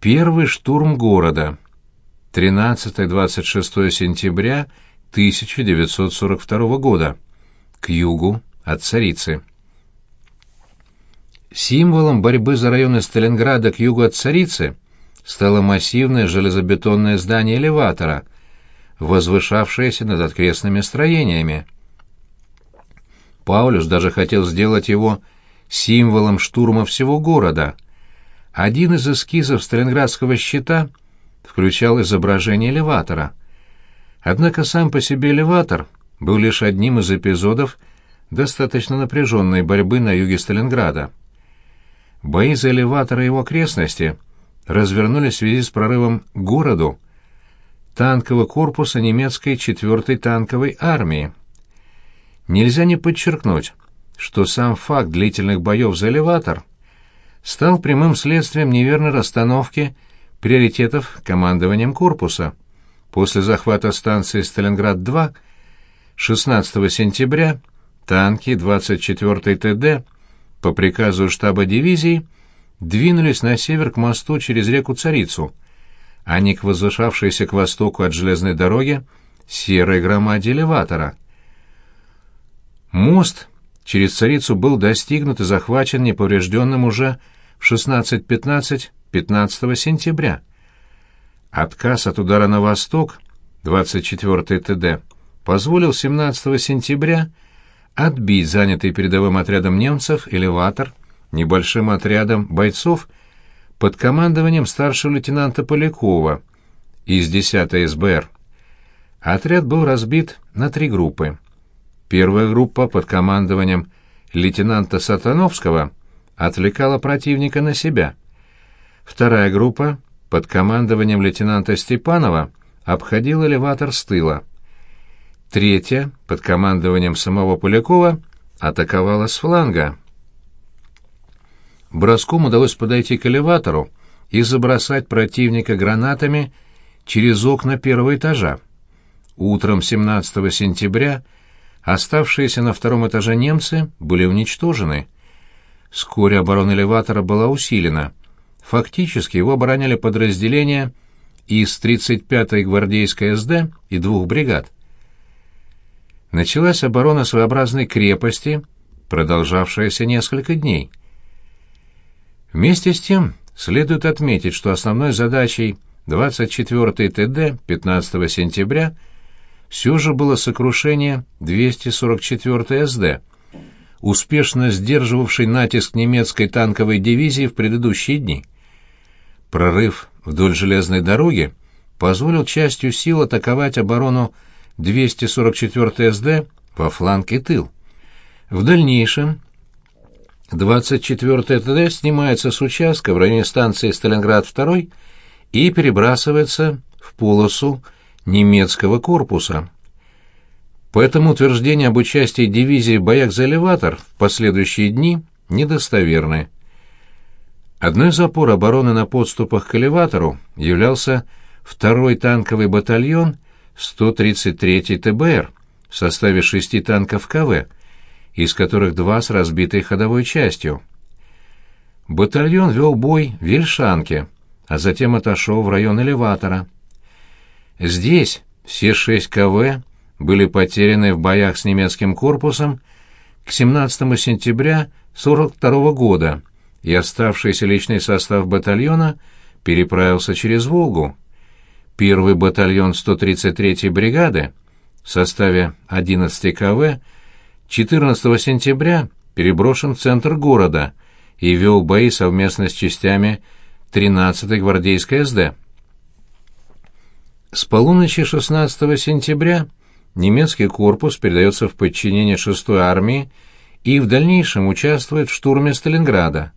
Первый штурм города. 13-26 сентября 1942 года. К югу от Царицы. Символом борьбы за районы Сталинграда к югу от Царицы стало массивное железобетонное здание элеватора, возвышавшееся над окрестными строениями. Паулюс даже хотел сделать его символом штурма всего города. Один из эскизов Сталинградского щита включал изображение элеватора. Однако сам по себе элеватор был лишь одним из эпизодов достаточно напряженной борьбы на юге Сталинграда. Бои за элеватор и его окрестности развернулись в связи с прорывом к городу танкового корпуса немецкой 4-й танковой армии. Нельзя не подчеркнуть, что сам факт длительных боев за элеватор стал прямым следствием неверной расстановки приоритетов командованием корпуса. После захвата станции Сталинград-2 16 сентября танки 24-й ТД по приказу штаба дивизии двинулись на север к мосту через реку Царицу, а не к возвышавшейся к востоку от железной дороги серой громаде элеватора. Мост через Царицу был достигнут и захвачен неповрежденным уже в 16.15 15 сентября. Отказ от удара на восток, 24 ТД, позволил 17 сентября отбить занятый передовым отрядом немцев элеватор небольшим отрядом бойцов под командованием старшего лейтенанта Полякова из 10 СБР. Отряд был разбит на три группы. Первая группа под командованием лейтенанта Сатановского отвлекала противника на себя. Вторая группа под командованием лейтенанта Степанова обходила элеватор с тыла. Третья под командованием самого Полякова атаковала с фланга. Броском удалось подойти к элеватору и забросать противника гранатами через окна первого этажа. Утром 17 сентября Оставшиеся на втором этаже немцы были уничтожены. Вскоре оборона элеватора была усилена. Фактически его обороняли подразделения из 35-й гвардейской СД и двух бригад. Началась оборона своеобразной крепости, продолжавшаяся несколько дней. Вместе с тем следует отметить, что основной задачей 24-й ТД 15 сентября – все же было сокрушение 244-й СД, успешно сдерживавшей натиск немецкой танковой дивизии в предыдущие дни. Прорыв вдоль железной дороги позволил частью сил атаковать оборону 244-й СД во фланг и тыл. В дальнейшем 24-й ТД снимается с участка в районе станции Сталинград-2 и перебрасывается в полосу немецкого корпуса. Поэтому утверждения об участии дивизии в боях за элеватор в последующие дни недостоверны. Одной из опор обороны на подступах к элеватору являлся второй танковый батальон 133-й ТБР в составе шести танков КВ, из которых два с разбитой ходовой частью. Батальон вел бой в Вельшанке, а затем отошел в район элеватора. Здесь все шесть КВ были потеряны в боях с немецким корпусом к 17 сентября 1942 года, и оставшийся личный состав батальона переправился через Волгу. Первый батальон 133-й бригады в составе 11 КВ 14 сентября переброшен в центр города и вел бои совместно с частями 13-й гвардейской СД. С полуночи 16 сентября немецкий корпус передается в подчинение 6-й армии и в дальнейшем участвует в штурме Сталинграда.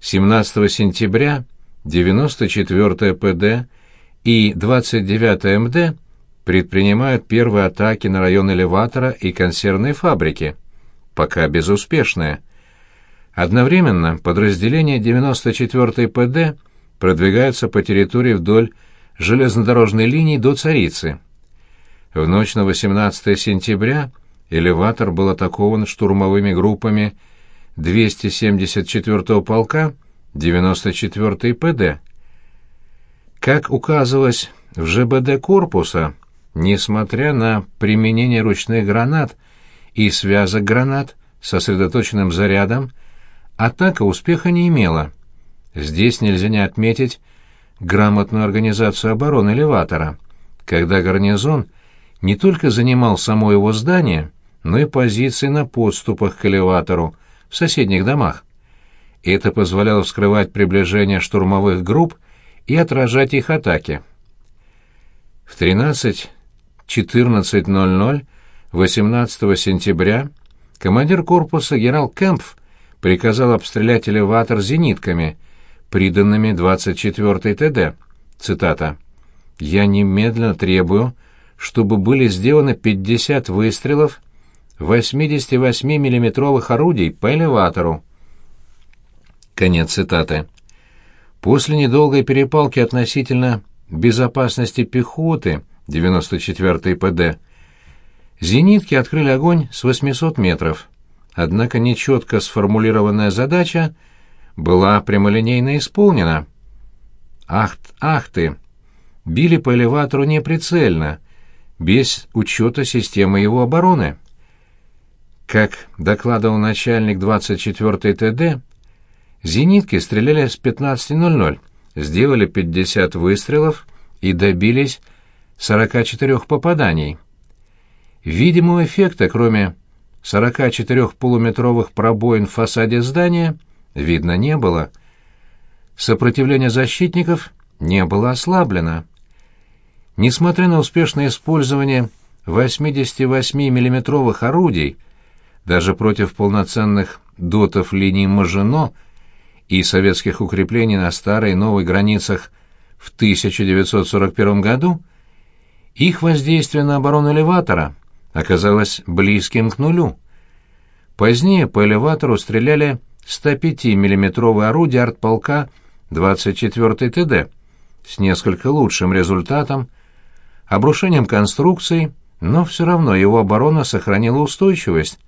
17 сентября 94-я ПД и 29-я МД предпринимают первые атаки на район элеватора и консервной фабрики, пока безуспешные. Одновременно подразделения 94-й ПД продвигаются по территории вдоль железнодорожной линии до Царицы. В ночь на 18 сентября элеватор был атакован штурмовыми группами 274-го полка 94-й ПД. Как указывалось в ЖБД корпуса, несмотря на применение ручных гранат и связок гранат с сосредоточенным зарядом, атака успеха не имела. Здесь нельзя не отметить грамотную организацию обороны элеватора, когда гарнизон не только занимал само его здание, но и позиции на подступах к элеватору в соседних домах. Это позволяло вскрывать приближение штурмовых групп и отражать их атаки. В 13.14.00 18 сентября командир корпуса генерал Кэмпф приказал обстрелять элеватор зенитками, приданными 24-й ТД. Цитата. «Я немедленно требую, чтобы были сделаны 50 выстрелов 88 миллиметровых орудий по элеватору». Конец цитаты. После недолгой перепалки относительно безопасности пехоты 94-й ПД зенитки открыли огонь с 800 метров. Однако нечетко сформулированная задача была прямолинейно исполнена. Ах, ах ты! Били по элеватору неприцельно, без учета системы его обороны. Как докладывал начальник 24-й ТД, зенитки стреляли с 15.00, сделали 50 выстрелов и добились 44 попаданий. Видимого эффекта, кроме 44 полуметровых пробоин в фасаде здания, видно не было. Сопротивление защитников не было ослаблено. Несмотря на успешное использование 88 миллиметровых орудий, даже против полноценных дотов линий Мажино и советских укреплений на старой и новой границах в 1941 году, их воздействие на оборону элеватора оказалось близким к нулю. Позднее по элеватору стреляли 105 миллиметровые орудия артполка 24-й ТД с несколько лучшим результатом, обрушением конструкций, но все равно его оборона сохранила устойчивость.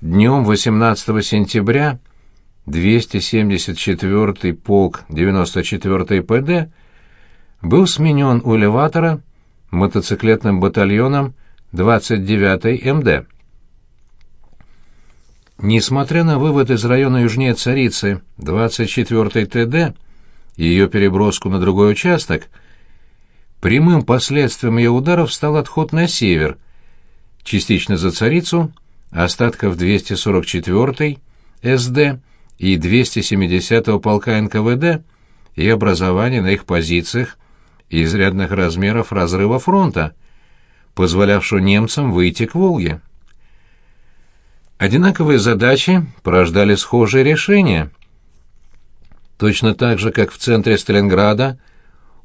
Днем 18 сентября 274-й полк 94-й ПД был сменен у элеватора мотоциклетным батальоном 29-й МД. Несмотря на вывод из района южнее Царицы 24-й ТД и ее переброску на другой участок, прямым последствием ее ударов стал отход на север, частично за Царицу, остатков 244-й СД и 270-го полка НКВД и образование на их позициях изрядных размеров разрыва фронта, позволявшего немцам выйти к Волге. Одинаковые задачи порождали схожие решения. Точно так же, как в центре Сталинграда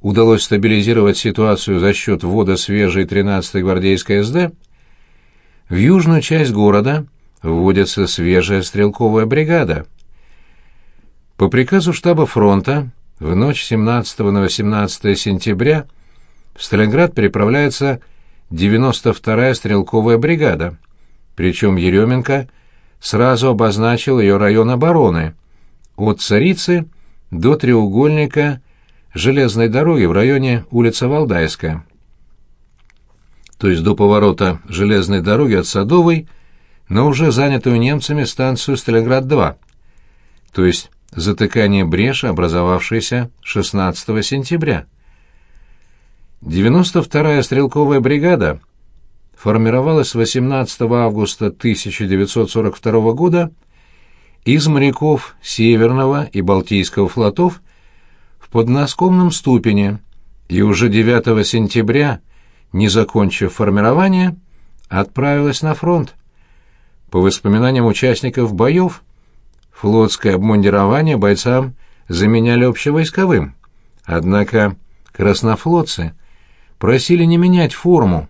удалось стабилизировать ситуацию за счет ввода свежей 13-й гвардейской СД, в южную часть города вводится свежая стрелковая бригада. По приказу штаба фронта в ночь 17 на 18 сентября в Сталинград переправляется 92-я стрелковая бригада, причем Еременко сразу обозначил ее район обороны от Царицы до треугольника железной дороги в районе улица Валдайская. То есть до поворота железной дороги от Садовой на уже занятую немцами станцию Сталинград-2, то есть затыкание бреши, образовавшейся 16 сентября. 92-я стрелковая бригада формировалась 18 августа 1942 года из моряков Северного и Балтийского флотов в подноскомном ступени и уже 9 сентября, не закончив формирование, отправилась на фронт. По воспоминаниям участников боев, флотское обмундирование бойцам заменяли общевойсковым. Однако краснофлотцы просили не менять форму.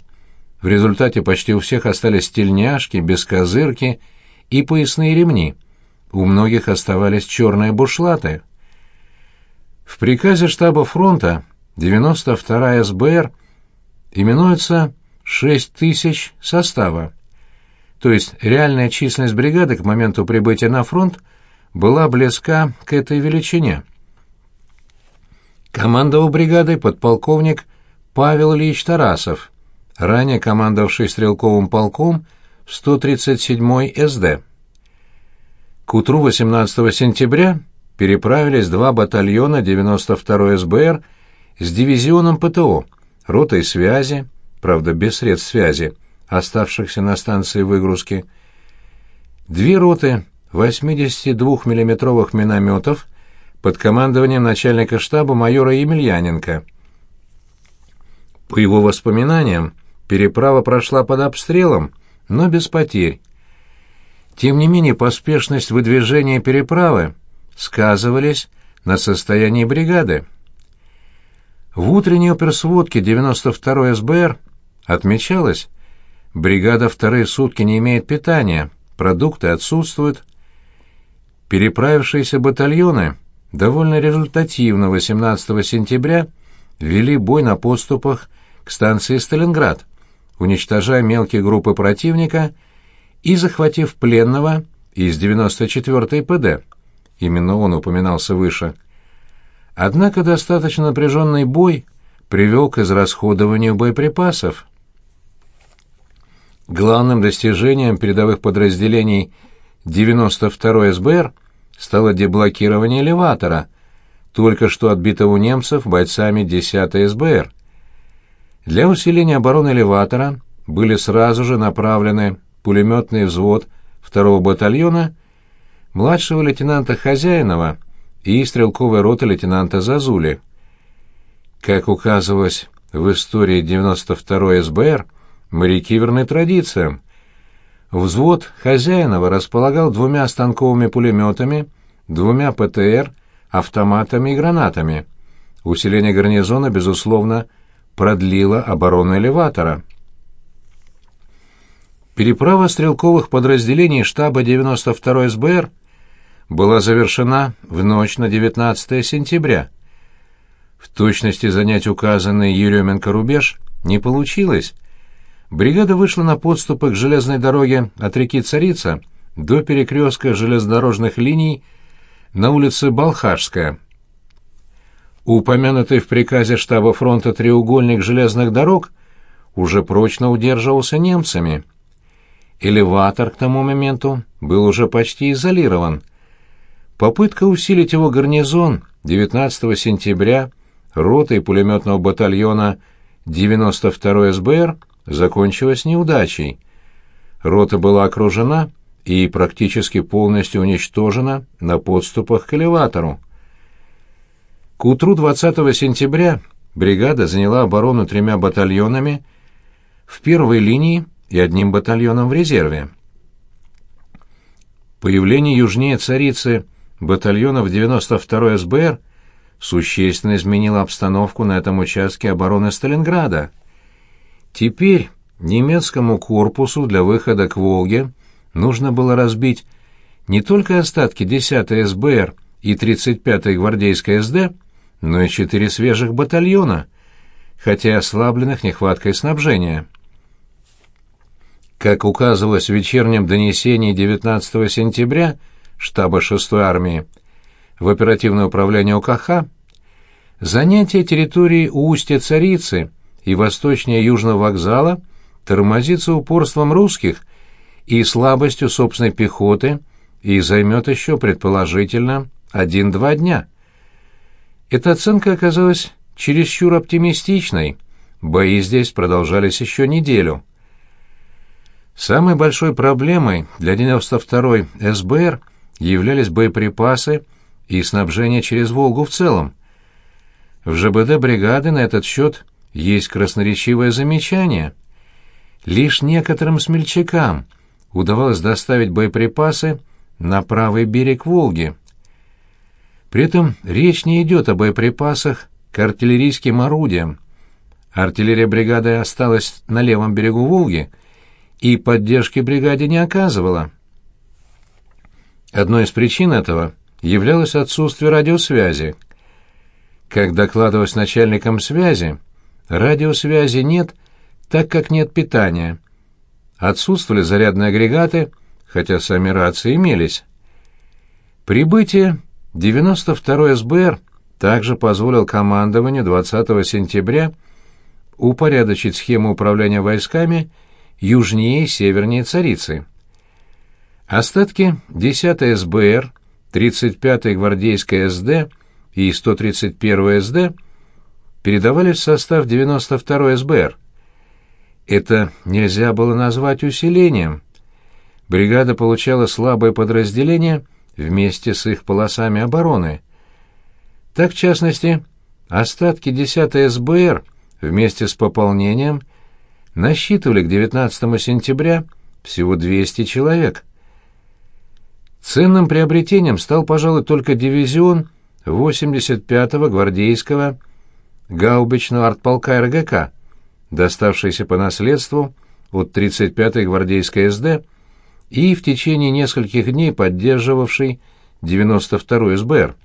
В результате почти у всех остались тельняшки, бескозырки и поясные ремни. У многих оставались черные бушлаты. В приказе штаба фронта 92-я СБР именуется 6 тысяч состава. То есть реальная численность бригады к моменту прибытия на фронт была близка к этой величине. Командовал бригадой подполковник Павел Ильич Тарасов, ранее командовавший стрелковым полком в 137-й СД. К утру 18 сентября переправились два батальона 92-й СБР с дивизионом ПТО, ротой связи, правда без средств связи, оставшихся на станции выгрузки, две роты 82 миллиметровых минометов под командованием начальника штаба майора Емельяненко. По его воспоминаниям, переправа прошла под обстрелом, но без потерь. Тем не менее, поспешность выдвижения переправы сказывались на состоянии бригады. В утренней оперсводке 92-й СБР отмечалось, бригада вторые сутки не имеет питания, продукты отсутствуют. Переправившиеся батальоны довольно результативно 18 сентября вели бой на подступах к станции Сталинград, уничтожая мелкие группы противника и захватив пленного из 94-й ПД. Именно он упоминался выше. Однако достаточно напряженный бой привел к израсходованию боеприпасов. Главным достижением передовых подразделений 92-й СБР стало деблокирование элеватора, только что отбитого у немцев бойцами 10-й СБР. Для усиления обороны элеватора были сразу же направлены пулеметный взвод второго батальона младшего лейтенанта Хозяинова и стрелковая рота лейтенанта Зазули. Как указывалось в истории 92-й СБР, моряки верны традициям. Взвод Хозяинова располагал двумя станковыми пулеметами, двумя ПТР, автоматами и гранатами. Усиление гарнизона, безусловно, продлило оборону элеватора. Переправа стрелковых подразделений штаба 92-й СБР была завершена в ночь на 19 сентября. В точности занять указанный Еременко рубеж не получилось. Бригада вышла на подступы к железной дороге от реки Царица до перекрестка железнодорожных линий на улице Балхашская. Упомянутый в приказе штаба фронта треугольник железных дорог уже прочно удерживался немцами – Элеватор к тому моменту был уже почти изолирован. Попытка усилить его гарнизон 19 сентября ротой пулеметного батальона 92 СБР закончилась неудачей. Рота была окружена и практически полностью уничтожена на подступах к элеватору. К утру 20 сентября бригада заняла оборону тремя батальонами в первой линии и одним батальоном в резерве. Появление южнее царицы батальонов 92-й СБР существенно изменило обстановку на этом участке обороны Сталинграда. Теперь немецкому корпусу для выхода к Волге нужно было разбить не только остатки 10-й СБР и 35-й гвардейской СД, но и четыре свежих батальона, хотя и ослабленных нехваткой снабжения. Как указывалось в вечернем донесении 19 сентября штаба 6-й армии в оперативное управление ОКХ, занятие территории у устья Царицы и восточнее Южного вокзала тормозится упорством русских и слабостью собственной пехоты и займет еще, предположительно, один-два дня. Эта оценка оказалась чересчур оптимистичной. Бои здесь продолжались еще неделю. Самой большой проблемой для 92-й СБР являлись боеприпасы и снабжение через Волгу в целом. В ЖБД бригады на этот счет есть красноречивое замечание. Лишь некоторым смельчакам удавалось доставить боеприпасы на правый берег Волги. При этом речь не идет о боеприпасах к артиллерийским орудиям. Артиллерия бригады осталась на левом берегу Волги – и поддержки бригаде не оказывала. Одной из причин этого являлось отсутствие радиосвязи. Как докладывалось начальником связи, радиосвязи нет, так как нет питания. Отсутствовали зарядные агрегаты, хотя сами рации имелись. Прибытие 92-й СБР также позволил командованию 20 сентября упорядочить схему управления войсками южнее и севернее Царицы. Остатки 10 СБР, 35-й гвардейской СД и 131 СД передавались в состав 92 СБР. Это нельзя было назвать усилением. Бригада получала слабое подразделение вместе с их полосами обороны. Так, в частности, остатки 10 СБР вместе с пополнением насчитывали к 19 сентября всего 200 человек. Ценным приобретением стал, пожалуй, только дивизион 85-го гвардейского гаубичного артполка РГК, доставшийся по наследству от 35-й гвардейской СД и в течение нескольких дней поддерживавший 92-й СБР.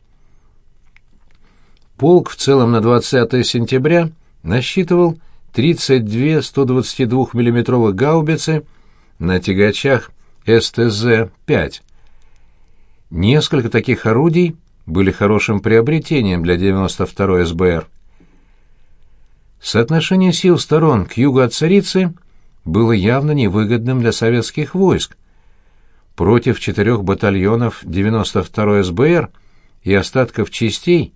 Полк в целом на 20 сентября насчитывал 32 122 миллиметровых гаубицы на тягачах СТЗ-5. Несколько таких орудий были хорошим приобретением для 92-й СБР. Соотношение сил сторон к югу от Царицы было явно невыгодным для советских войск. Против четырех батальонов 92-й СБР и остатков частей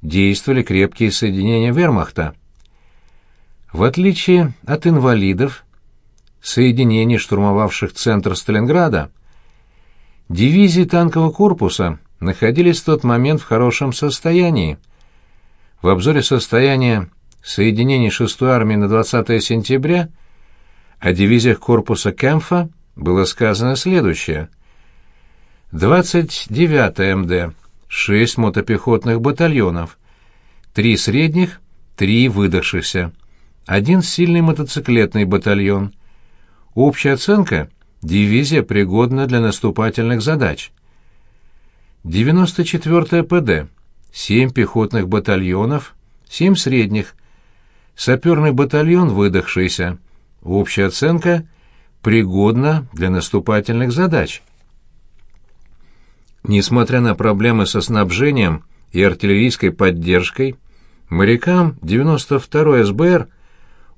действовали крепкие соединения вермахта. В отличие от инвалидов, соединений, штурмовавших центр Сталинграда, Дивизии танкового корпуса находились в тот момент в хорошем состоянии. В обзоре состояния соединений 6-й армии на 20 сентября о дивизиях корпуса Кемфа было сказано следующее. 29 МД, 6 мотопехотных батальонов, 3 средних, 3 выдохшихся, один сильный мотоциклетный батальон. Общая оценка Дивизия пригодна для наступательных задач. 94-я ПД. 7 пехотных батальонов, 7 средних. Саперный батальон выдохшийся. Общая оценка пригодна для наступательных задач. Несмотря на проблемы со снабжением и артиллерийской поддержкой, морякам 92-й СБР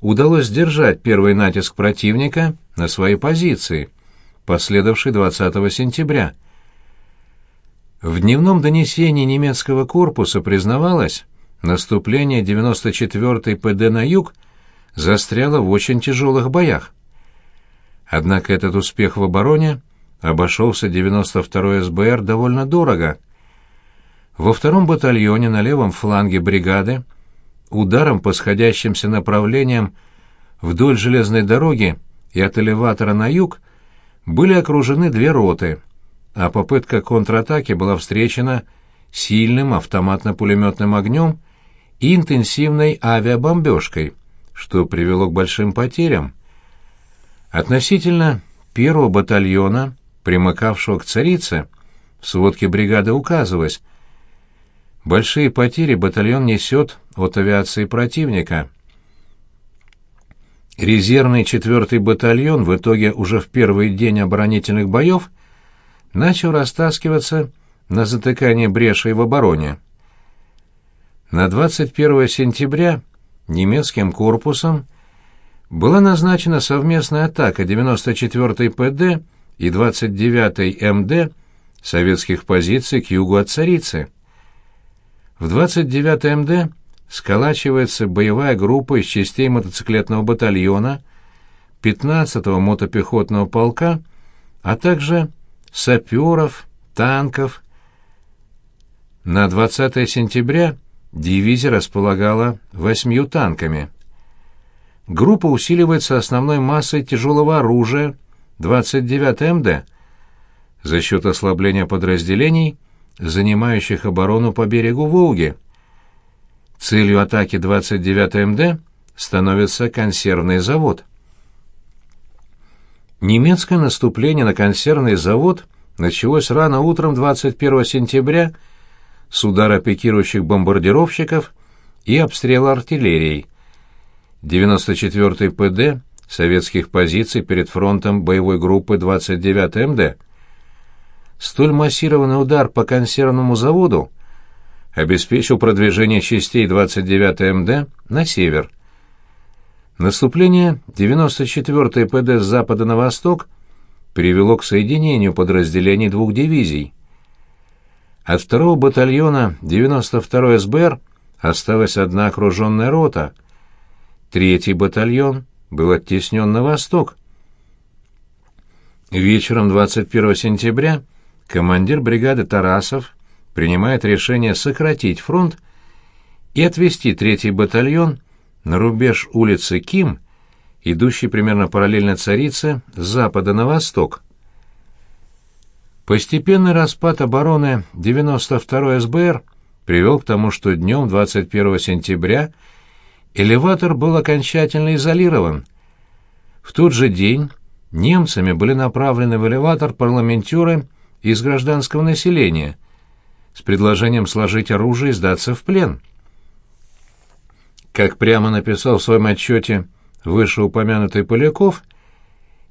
удалось сдержать первый натиск противника на свои позиции, последовавший 20 сентября. В дневном донесении немецкого корпуса признавалось, наступление 94-й ПД на юг застряло в очень тяжелых боях. Однако этот успех в обороне обошелся 92-й СБР довольно дорого. Во втором батальоне на левом фланге бригады ударом по сходящимся направлениям вдоль железной дороги и от элеватора на юг были окружены две роты, а попытка контратаки была встречена сильным автоматно-пулеметным огнем и интенсивной авиабомбежкой, что привело к большим потерям. Относительно первого батальона, примыкавшего к царице, в сводке бригады указывалось, большие потери батальон несет от авиации противника – Резервный четвертый батальон в итоге уже в первый день оборонительных боев начал растаскиваться на затыкание брешей в обороне. На 21 сентября немецким корпусом была назначена совместная атака 94-й ПД и 29-й МД советских позиций к югу от Царицы. В 29-й МД сколачивается боевая группа из частей мотоциклетного батальона, 15-го мотопехотного полка, а также саперов, танков. На 20 сентября дивизия располагала восьмью танками. Группа усиливается основной массой тяжелого оружия 29 МД за счет ослабления подразделений, занимающих оборону по берегу Волги. Целью атаки 29 МД становится консервный завод. Немецкое наступление на консервный завод началось рано утром 21 сентября с удара пикирующих бомбардировщиков и обстрела артиллерией. 94-й ПД советских позиций перед фронтом боевой группы 29 МД. Столь массированный удар по консервному заводу обеспечил продвижение частей 29 МД на север. Наступление 94-й ПД с запада на восток привело к соединению подразделений двух дивизий. От второго батальона 92-й СБР осталась одна окруженная рота. Третий батальон был оттеснен на восток. Вечером 21 сентября командир бригады Тарасов принимает решение сократить фронт и отвести третий батальон на рубеж улицы Ким, идущий примерно параллельно Царице с запада на восток. Постепенный распад обороны 92-й СБР привел к тому, что днем 21 сентября элеватор был окончательно изолирован. В тот же день немцами были направлены в элеватор парламентеры из гражданского населения с предложением сложить оружие и сдаться в плен. Как прямо написал в своем отчете вышеупомянутый Поляков,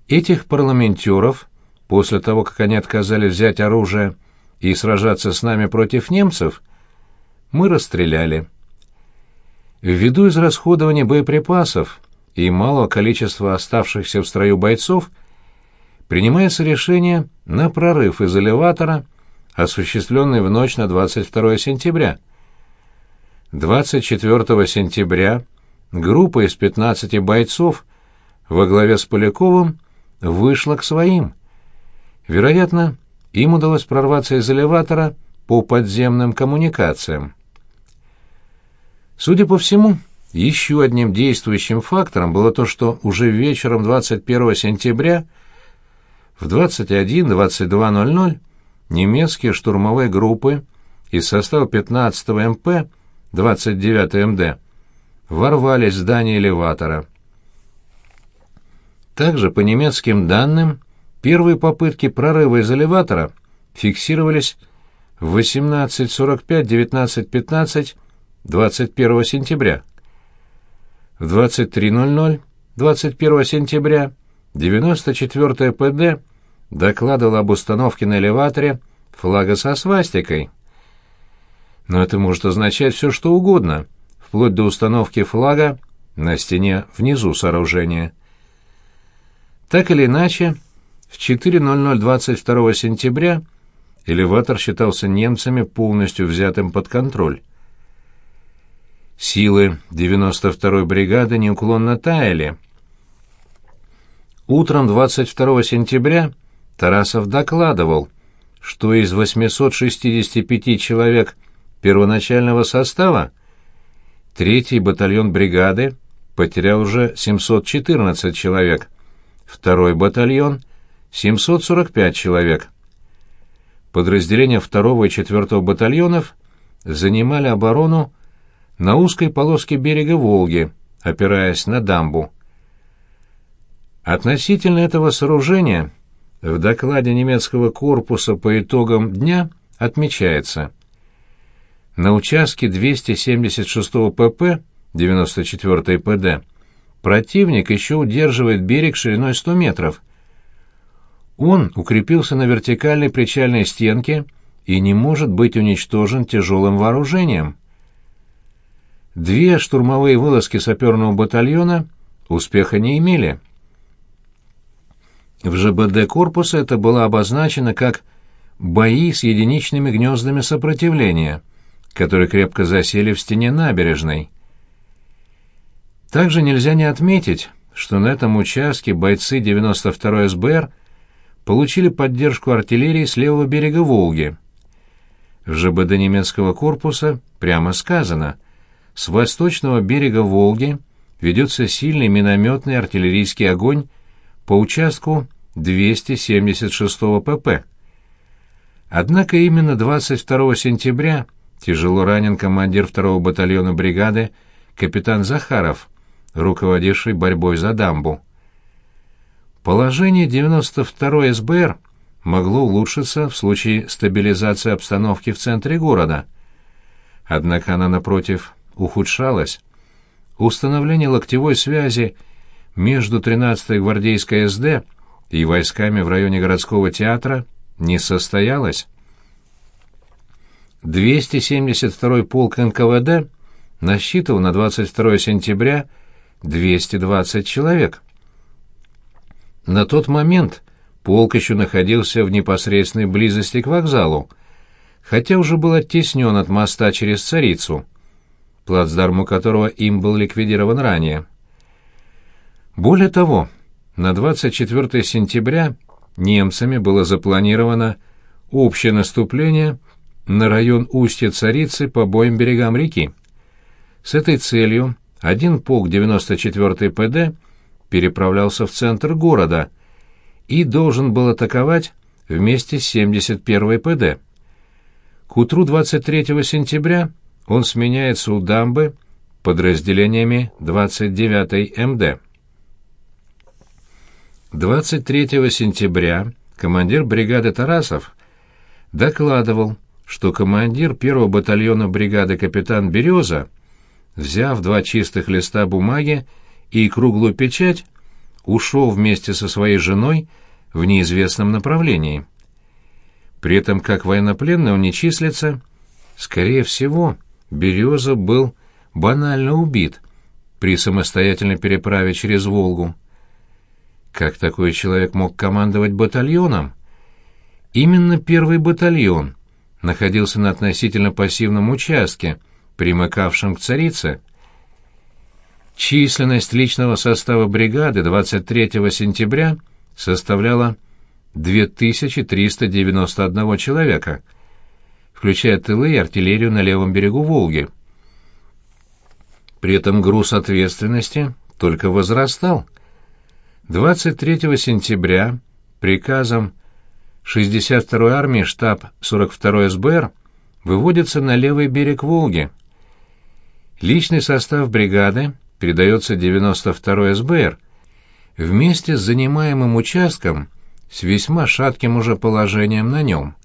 этих парламентеров, после того, как они отказались взять оружие и сражаться с нами против немцев, мы расстреляли. Ввиду израсходования боеприпасов и малого количества оставшихся в строю бойцов, принимается решение на прорыв из элеватора, осуществленный в ночь на 22 сентября. 24 сентября группа из 15 бойцов во главе с Поляковым вышла к своим. Вероятно, им удалось прорваться из элеватора по подземным коммуникациям. Судя по всему, еще одним действующим фактором было то, что уже вечером 21 сентября в 21-22.00 немецкие штурмовые группы из состава 15-го МП 29 МД, ворвались в здание элеватора. Также, по немецким данным, первые попытки прорыва из элеватора фиксировались в 18.45, 19.15, 21 сентября. В 23.00 21 сентября 94-я ПД докладывала об установке на элеваторе флага со свастикой но это может означать все, что угодно, вплоть до установки флага на стене внизу сооружения. Так или иначе, в 4.00 22 сентября элеватор считался немцами полностью взятым под контроль. Силы 92-й бригады неуклонно таяли. Утром 22 сентября Тарасов докладывал, что из 865 человек – первоначального состава третий батальон бригады потерял уже 714 человек, второй батальон — 745 человек. Подразделения второго и четвертого батальонов занимали оборону на узкой полоске берега Волги, опираясь на дамбу. Относительно этого сооружения в докладе немецкого корпуса по итогам дня отмечается – на участке 276 ПП 94 ПД противник еще удерживает берег шириной 100 метров. Он укрепился на вертикальной причальной стенке и не может быть уничтожен тяжелым вооружением. Две штурмовые вылазки саперного батальона успеха не имели. В ЖБД корпуса это было обозначено как «бои с единичными гнездами сопротивления» которые крепко засели в стене набережной. Также нельзя не отметить, что на этом участке бойцы 92-й СБР получили поддержку артиллерии с левого берега Волги. В ЖБД немецкого корпуса прямо сказано, с восточного берега Волги ведется сильный минометный артиллерийский огонь по участку 276 ПП. Однако именно 22 сентября Тяжело ранен командир второго батальона бригады капитан Захаров, руководивший борьбой за дамбу. Положение 92-й СБР могло улучшиться в случае стабилизации обстановки в центре города. Однако она, напротив, ухудшалась. Установление локтевой связи между 13-й гвардейской СД и войсками в районе городского театра не состоялось. 272-й полк НКВД насчитывал на 22 сентября 220 человек. На тот момент полк еще находился в непосредственной близости к вокзалу, хотя уже был оттеснен от моста через Царицу, плацдарму которого им был ликвидирован ранее. Более того, на 24 сентября немцами было запланировано общее наступление на район устья Царицы по обоим берегам реки. С этой целью один полк 94-й ПД переправлялся в центр города и должен был атаковать вместе с 71-й ПД. К утру 23 сентября он сменяется у дамбы подразделениями 29-й МД. 23 сентября командир бригады Тарасов докладывал, что командир первого батальона бригады капитан Береза, взяв два чистых листа бумаги и круглую печать, ушел вместе со своей женой в неизвестном направлении. При этом, как военнопленный он не числится, скорее всего, Береза был банально убит при самостоятельной переправе через Волгу. Как такой человек мог командовать батальоном? Именно первый батальон находился на относительно пассивном участке, примыкавшем к царице. Численность личного состава бригады 23 сентября составляла 2391 человека, включая тылы и артиллерию на левом берегу Волги. При этом груз ответственности только возрастал – 23 сентября приказом 62-й армии штаб 42-й СБР выводится на левый берег Волги. Личный состав бригады передается 92-й СБР вместе с занимаемым участком с весьма шатким уже положением на нем.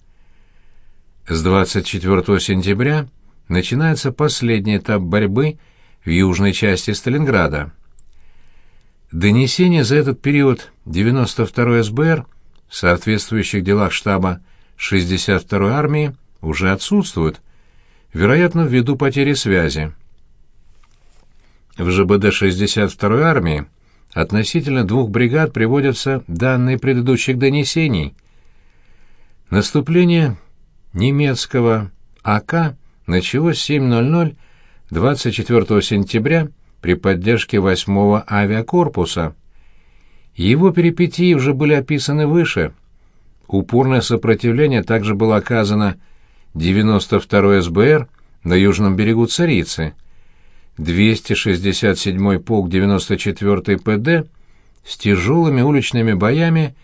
С 24 сентября начинается последний этап борьбы в южной части Сталинграда. Донесения за этот период 92-й СБР в соответствующих делах штаба 62-й армии уже отсутствуют, вероятно, ввиду потери связи. В ЖБД 62-й армии относительно двух бригад приводятся данные предыдущих донесений. Наступление немецкого АК началось в 7.00 24 сентября при поддержке 8-го авиакорпуса. Его перипетии уже были описаны выше. Упорное сопротивление также было оказано 92-й СБР на южном берегу Царицы, 267-й полк 94-й ПД с тяжелыми уличными боями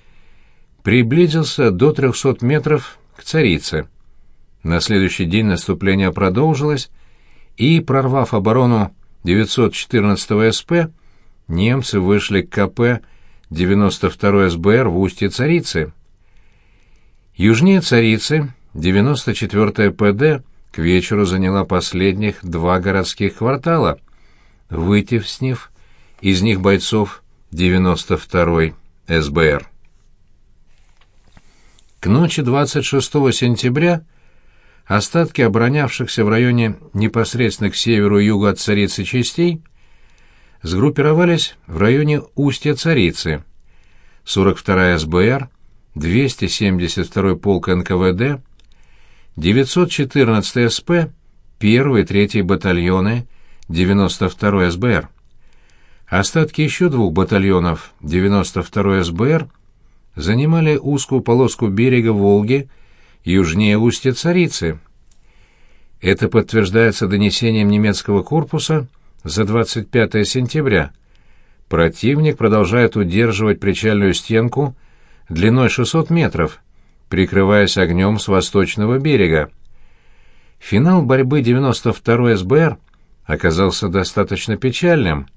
приблизился до 300 метров к Царице. На следующий день наступление продолжилось, и, прорвав оборону 914 СП немцы вышли к КП 92 СБР в устье Царицы. Южнее Царицы 94 ПД к вечеру заняла последних два городских квартала, вытеснив из них бойцов 92 СБР. К ночи 26 сентября Остатки оборонявшихся в районе непосредственно к северу и югу от Царицы частей сгруппировались в районе устья Царицы. 42-я СБР, 272-й полк НКВД, 914-й СП, 1-й и 3-й батальоны 92-й СБР. Остатки еще двух батальонов 92-й СБР занимали узкую полоску берега Волги южнее устья Царицы. Это подтверждается донесением немецкого корпуса за 25 сентября. Противник продолжает удерживать причальную стенку длиной 600 метров, прикрываясь огнем с восточного берега. Финал борьбы 92-й СБР оказался достаточно печальным.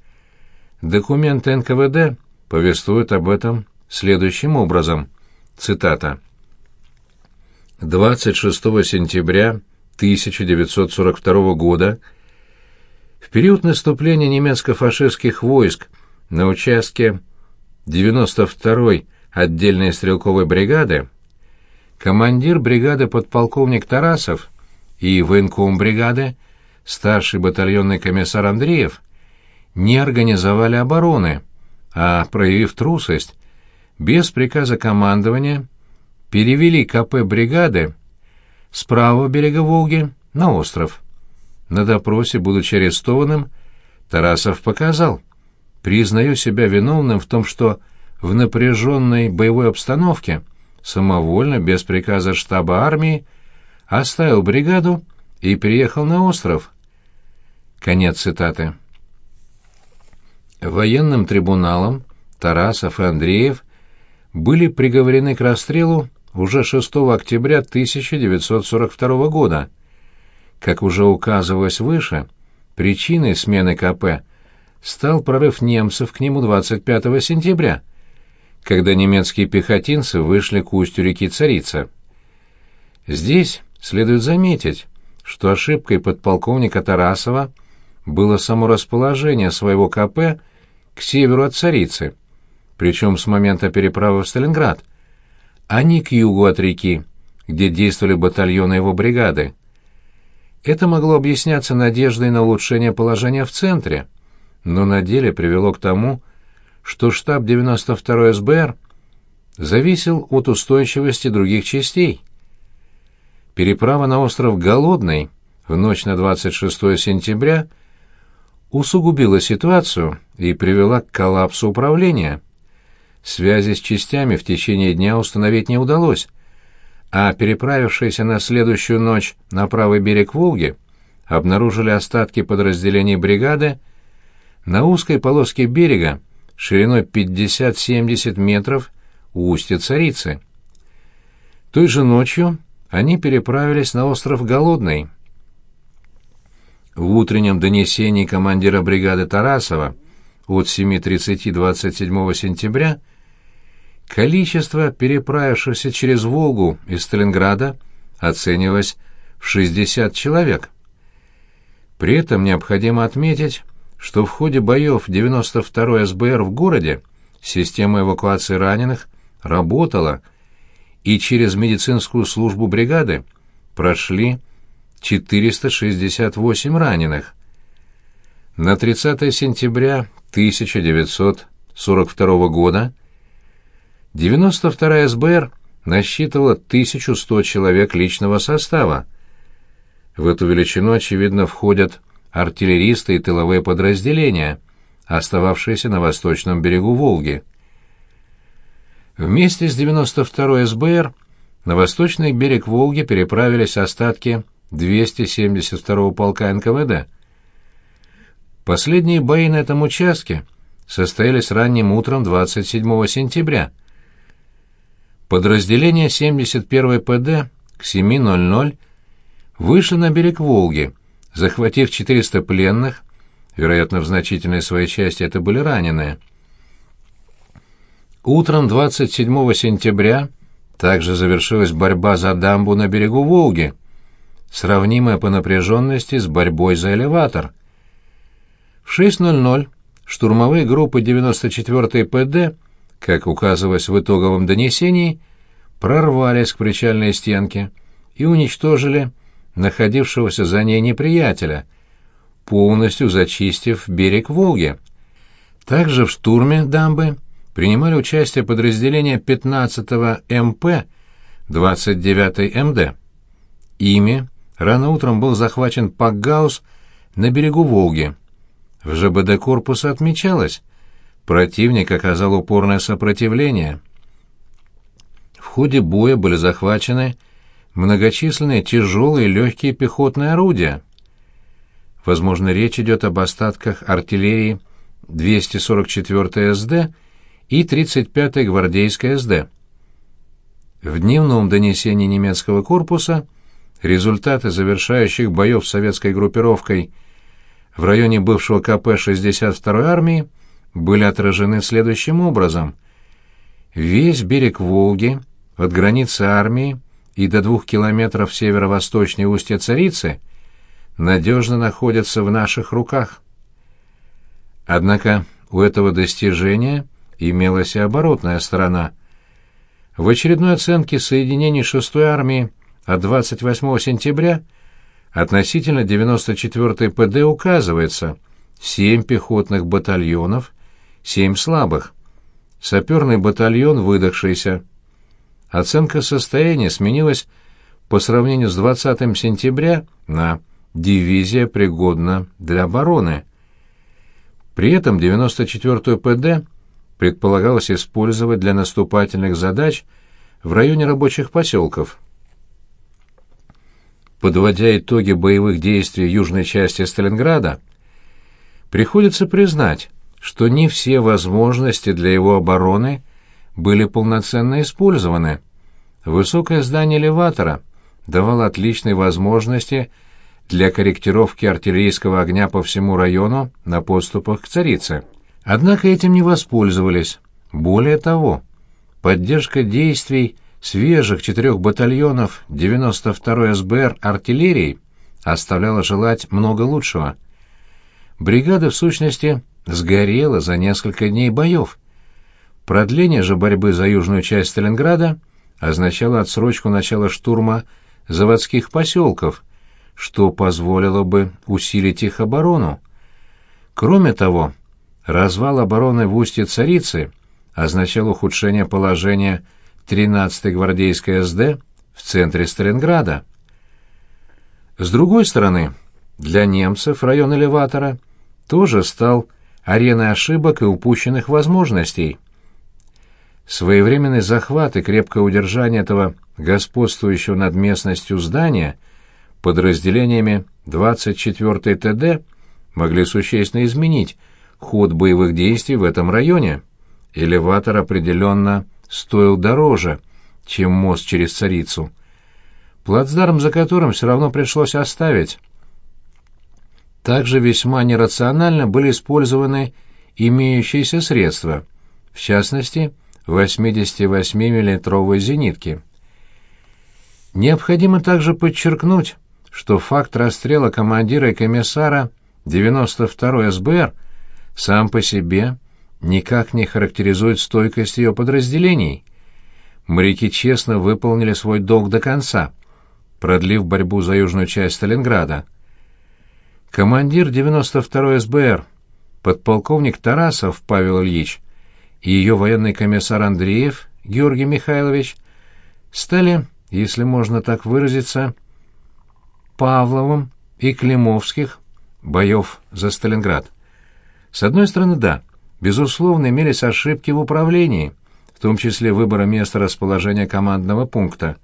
Документы НКВД повествуют об этом следующим образом. Цитата. 26 сентября 1942 года, в период наступления немецко-фашистских войск на участке 92-й отдельной стрелковой бригады, командир бригады подполковник Тарасов и военком бригады, старший батальонный комиссар Андреев, не организовали обороны, а, проявив трусость, без приказа командования перевели КП бригады с правого берега Волги на остров. На допросе, будучи арестованным, Тарасов показал, признаю себя виновным в том, что в напряженной боевой обстановке самовольно, без приказа штаба армии, оставил бригаду и приехал на остров. Конец цитаты. Военным трибуналом Тарасов и Андреев были приговорены к расстрелу уже 6 октября 1942 года. Как уже указывалось выше, причиной смены КП стал прорыв немцев к нему 25 сентября, когда немецкие пехотинцы вышли к устью реки Царица. Здесь следует заметить, что ошибкой подполковника Тарасова было само расположение своего КП к северу от Царицы, причем с момента переправы в Сталинград – а не к югу от реки, где действовали батальоны его бригады. Это могло объясняться надеждой на улучшение положения в центре, но на деле привело к тому, что штаб 92-й СБР зависел от устойчивости других частей. Переправа на остров Голодный в ночь на 26 сентября усугубила ситуацию и привела к коллапсу управления. Связи с частями в течение дня установить не удалось, а переправившиеся на следующую ночь на правый берег Волги обнаружили остатки подразделений бригады на узкой полоске берега шириной 50-70 метров у устья Царицы. Той же ночью они переправились на остров Голодный. В утреннем донесении командира бригады Тарасова от 7.30 27 сентября Количество переправившихся через Волгу из Сталинграда оценивалось в 60 человек. При этом необходимо отметить, что в ходе боев 92-й СБР в городе система эвакуации раненых работала, и через медицинскую службу бригады прошли 468 раненых. На 30 сентября 1942 года 92-я СБР насчитывала 1100 человек личного состава. В эту величину, очевидно, входят артиллеристы и тыловые подразделения, остававшиеся на восточном берегу Волги. Вместе с 92-й СБР на восточный берег Волги переправились остатки 272-го полка НКВД. Последние бои на этом участке состоялись ранним утром 27 сентября – Подразделение 71-й ПД к 7.00 вышло на берег Волги, захватив 400 пленных, вероятно, в значительной своей части это были раненые. Утром 27 сентября также завершилась борьба за дамбу на берегу Волги, сравнимая по напряженности с борьбой за элеватор. В 6.00 штурмовые группы 94-й ПД как указывалось в итоговом донесении, прорвались к причальной стенке и уничтожили находившегося за ней неприятеля, полностью зачистив берег Волги. Также в штурме дамбы принимали участие подразделения 15-го МП 29-й МД. Ими рано утром был захвачен Пакгаус на берегу Волги. В ЖБД корпуса отмечалось, Противник оказал упорное сопротивление. В ходе боя были захвачены многочисленные тяжелые и легкие пехотные орудия. Возможно, речь идет об остатках артиллерии 244 СД и 35-й гвардейской СД. В дневном донесении немецкого корпуса результаты завершающих боев с советской группировкой в районе бывшего КП 62-й армии были отражены следующим образом. Весь берег Волги, от границы армии и до двух километров северо-восточнее устья Царицы, надежно находятся в наших руках. Однако у этого достижения имелась и оборотная сторона. В очередной оценке соединений 6-й армии от 28 сентября относительно 94-й ПД указывается 7 пехотных батальонов, 7 слабых. Саперный батальон выдохшийся. Оценка состояния сменилась по сравнению с 20 сентября на «дивизия пригодна для обороны». При этом 94-ю ПД предполагалось использовать для наступательных задач в районе рабочих поселков. Подводя итоги боевых действий южной части Сталинграда, приходится признать, что не все возможности для его обороны были полноценно использованы. Высокое здание элеватора давало отличные возможности для корректировки артиллерийского огня по всему району на подступах к царице. Однако этим не воспользовались. Более того, поддержка действий свежих четырех батальонов 92-й СБР артиллерии оставляла желать много лучшего. Бригада, в сущности, сгорела за несколько дней боев. Продление же борьбы за южную часть Сталинграда означало отсрочку начала штурма заводских поселков, что позволило бы усилить их оборону. Кроме того, развал обороны в устье Царицы означал ухудшение положения 13-й гвардейской СД в центре Сталинграда. С другой стороны, для немцев район элеватора тоже стал ареной ошибок и упущенных возможностей. Своевременный захват и крепкое удержание этого господствующего над местностью здания подразделениями 24-й ТД могли существенно изменить ход боевых действий в этом районе. Элеватор определенно стоил дороже, чем мост через Царицу. Плацдарм за которым все равно пришлось оставить. Также весьма нерационально были использованы имеющиеся средства, в частности, 88 миллиметровые зенитки. Необходимо также подчеркнуть, что факт расстрела командира и комиссара 92-й СБР сам по себе никак не характеризует стойкость ее подразделений. Моряки честно выполнили свой долг до конца, продлив борьбу за южную часть Сталинграда. Командир 92-й СБР, подполковник Тарасов Павел Ильич и ее военный комиссар Андреев Георгий Михайлович стали, если можно так выразиться, Павловым и Климовских боев за Сталинград. С одной стороны, да, безусловно, имелись ошибки в управлении, в том числе выбора места расположения командного пункта.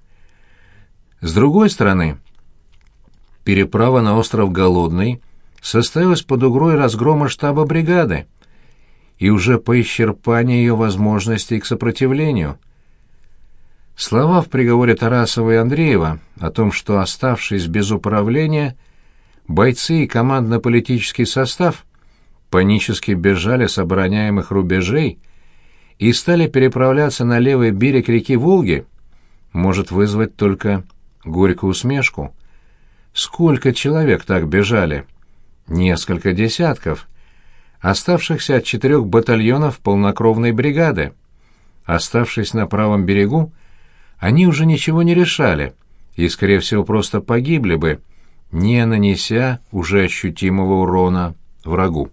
С другой стороны, переправа на остров Голодный состоялась под угрозой разгрома штаба бригады и уже по исчерпании ее возможностей к сопротивлению. Слова в приговоре Тарасова и Андреева о том, что, оставшись без управления, бойцы и командно-политический состав панически бежали с обороняемых рубежей и стали переправляться на левый берег реки Волги, может вызвать только горькую усмешку. Сколько человек так бежали? Несколько десятков. Оставшихся от четырех батальонов полнокровной бригады. Оставшись на правом берегу, они уже ничего не решали и, скорее всего, просто погибли бы, не нанеся уже ощутимого урона врагу.